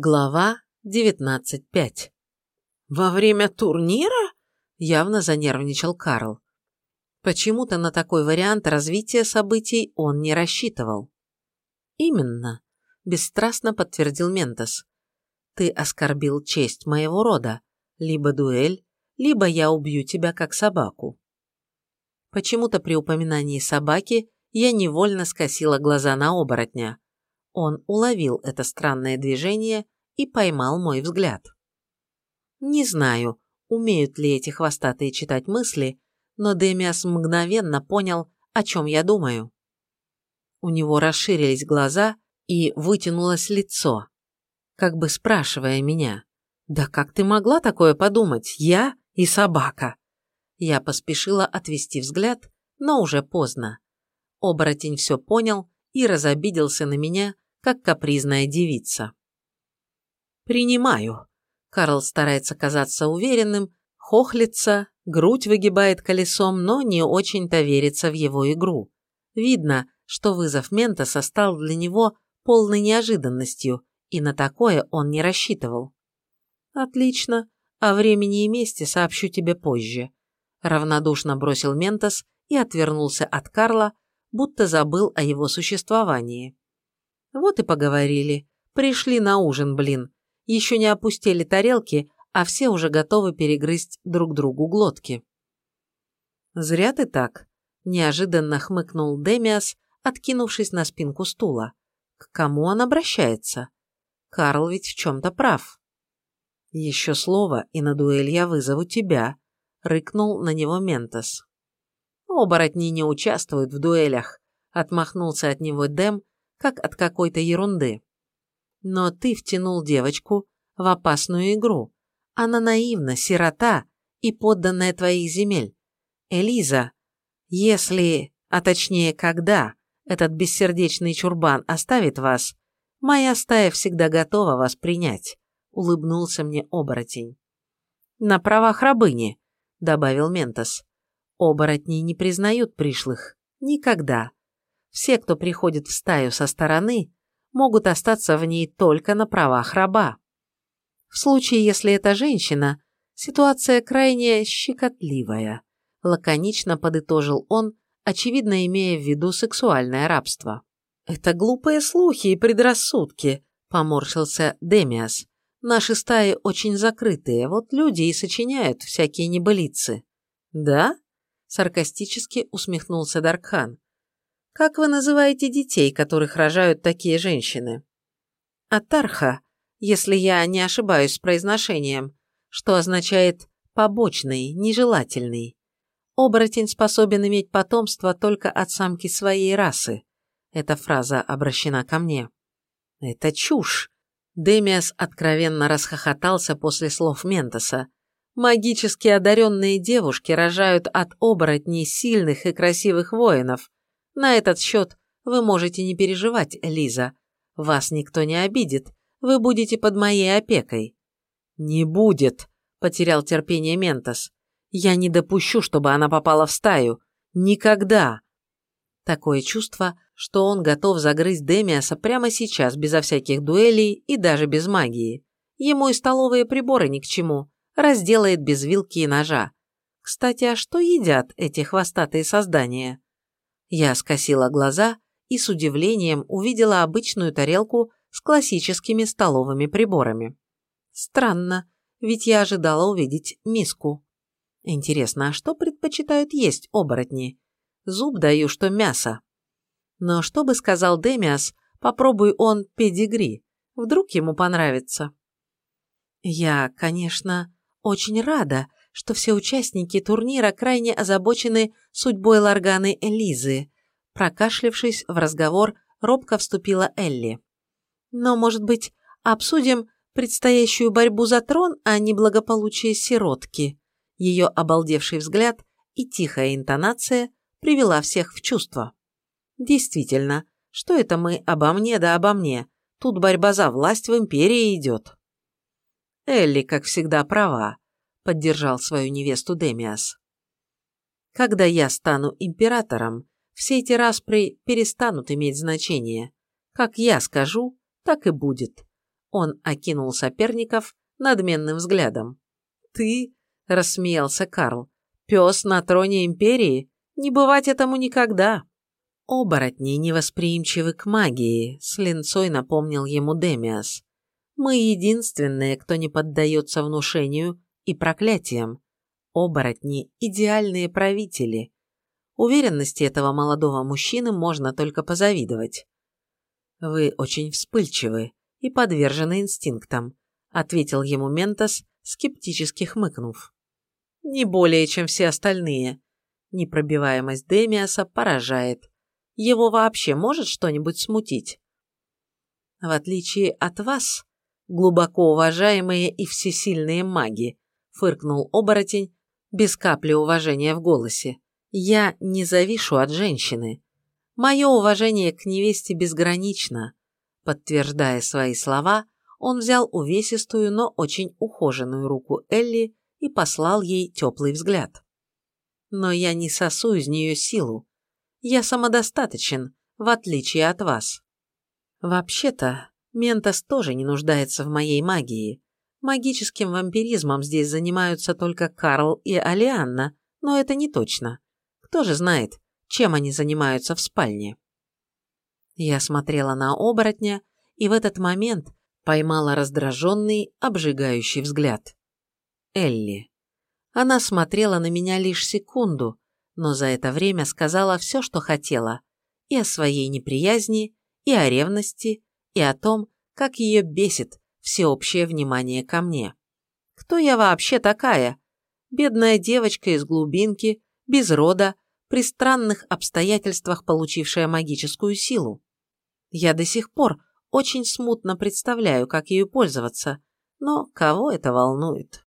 Глава 19.5 «Во время турнира?» – явно занервничал Карл. Почему-то на такой вариант развития событий он не рассчитывал. «Именно», – бесстрастно подтвердил Ментос. «Ты оскорбил честь моего рода. Либо дуэль, либо я убью тебя как собаку». Почему-то при упоминании собаки я невольно скосила глаза на оборотня. Он уловил это странное движение и поймал мой взгляд. Не знаю, умеют ли эти хвостатые читать мысли, но Демиас мгновенно понял, о чем я думаю. У него расширились глаза и вытянулось лицо, как бы спрашивая меня, «Да как ты могла такое подумать? Я и собака?» Я поспешила отвести взгляд, но уже поздно. Оборотень все понял и разобиделся на меня, как капризная девица. «Принимаю». Карл старается казаться уверенным, хохлится, грудь выгибает колесом, но не очень-то верится в его игру. Видно, что вызов Ментоса стал для него полной неожиданностью, и на такое он не рассчитывал. «Отлично. О времени и месте сообщу тебе позже», – равнодушно бросил Ментос и отвернулся от Карла, будто забыл о его существовании. Вот и поговорили. Пришли на ужин, блин. Еще не опустили тарелки, а все уже готовы перегрызть друг другу глотки. «Зря ты так», – неожиданно хмыкнул Демиас, откинувшись на спинку стула. «К кому он обращается? Карл ведь в чем-то прав». «Еще слово, и на дуэль я вызову тебя», – рыкнул на него Ментос. «Оборотни не участвуют в дуэлях», – отмахнулся от него Дэм, как от какой-то ерунды. Но ты втянул девочку в опасную игру. Она наивна, сирота и подданная твоих земель. Элиза, если, а точнее когда, этот бессердечный чурбан оставит вас, моя стая всегда готова вас принять», — улыбнулся мне оборотень. «На правах рабыни», — добавил Ментос. «Оборотни не признают пришлых. Никогда. Все, кто приходит в стаю со стороны, могут остаться в ней только на правах раба. В случае, если это женщина, ситуация крайне щекотливая, лаконично подытожил он, очевидно имея в виду сексуальное рабство. «Это глупые слухи и предрассудки», – поморщился Демиас. «Наши стаи очень закрытые, вот люди и сочиняют всякие небылицы». «Да?» – саркастически усмехнулся Даркхан. Как вы называете детей, которых рожают такие женщины? Атарха, если я не ошибаюсь с произношением, что означает побочный, нежелательный. Оборотень способен иметь потомство только от самки своей расы. Эта фраза обращена ко мне. Это чушь. Демиас откровенно расхохотался после слов Ментоса. Магически одаренные девушки рожают от оборотней сильных и красивых воинов, на этот счет вы можете не переживать, Лиза. Вас никто не обидит. Вы будете под моей опекой». «Не будет», – потерял терпение Ментос. «Я не допущу, чтобы она попала в стаю. Никогда». Такое чувство, что он готов загрызть Демиаса прямо сейчас, безо всяких дуэлей и даже без магии. Ему и столовые приборы ни к чему. Разделает без вилки и ножа. Кстати, а что едят эти хвостатые создания? Я скосила глаза и с удивлением увидела обычную тарелку с классическими столовыми приборами. Странно, ведь я ожидала увидеть миску. Интересно, а что предпочитают есть оборотни? Зуб даю, что мясо. Но что бы сказал Демиас, попробуй он педигри. Вдруг ему понравится. Я, конечно, очень рада, что все участники турнира крайне озабочены судьбой Ларганы Элизы. Прокашлявшись в разговор, робко вступила Элли. Но, может быть, обсудим предстоящую борьбу за трон, а не благополучие сиротки? Ее обалдевший взгляд и тихая интонация привела всех в чувство. Действительно, что это мы обо мне да обо мне? Тут борьба за власть в империи идет. Элли, как всегда, права поддержал свою невесту Демиас. Когда я стану императором, все эти распри перестанут иметь значение. Как я скажу, так и будет. Он окинул соперников надменным взглядом. «Ты?» – рассмеялся Карл. «Пес на троне Империи? Не бывать этому никогда!» «Оборотни невосприимчивы к магии», – с линцой напомнил ему Демиас. «Мы единственные, кто не поддается внушению и проклятиям. Оборотни – идеальные правители. Уверенности этого молодого мужчины можно только позавидовать. Вы очень вспыльчивы и подвержены инстинктам, ответил ему Ментос, скептически хмыкнув. Не более, чем все остальные. Непробиваемость Демиаса поражает. Его вообще может что-нибудь смутить? В отличие от вас, глубоко уважаемые и всесильные маги, фыркнул оборотень без капли уважения в голосе. Я не завишу от женщины. Мое уважение к невесте безгранично. Подтверждая свои слова, он взял увесистую, но очень ухоженную руку Элли и послал ей теплый взгляд. Но я не сосу из нее силу. Я самодостаточен, в отличие от вас. Вообще-то, Ментос тоже не нуждается в моей магии. Магическим вампиризмом здесь занимаются только Карл и Алианна, но это не точно. Кто же знает, чем они занимаются в спальне? Я смотрела на оборотня и в этот момент поймала раздраженный, обжигающий взгляд. Элли. Она смотрела на меня лишь секунду, но за это время сказала все, что хотела, и о своей неприязни, и о ревности, и о том, как ее бесит всеобщее внимание ко мне. Кто я вообще такая? Бедная девочка из глубинки, без рода, при странных обстоятельствах получившая магическую силу. Я до сих пор очень смутно представляю, как ею пользоваться, но кого это волнует?